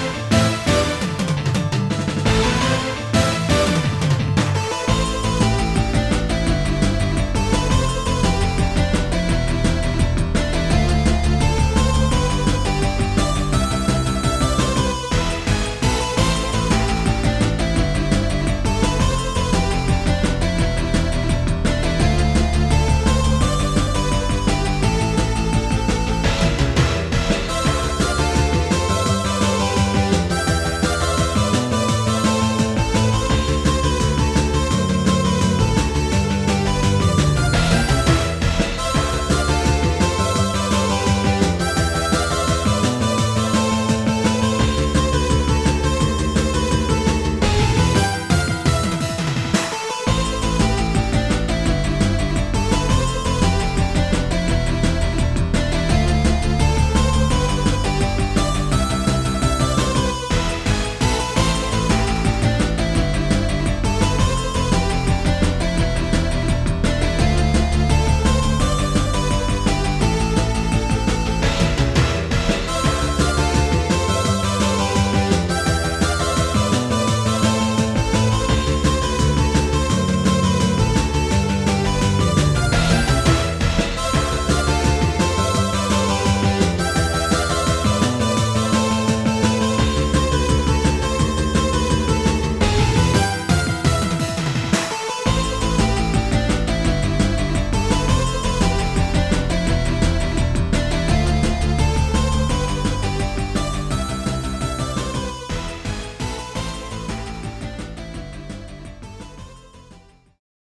Bye.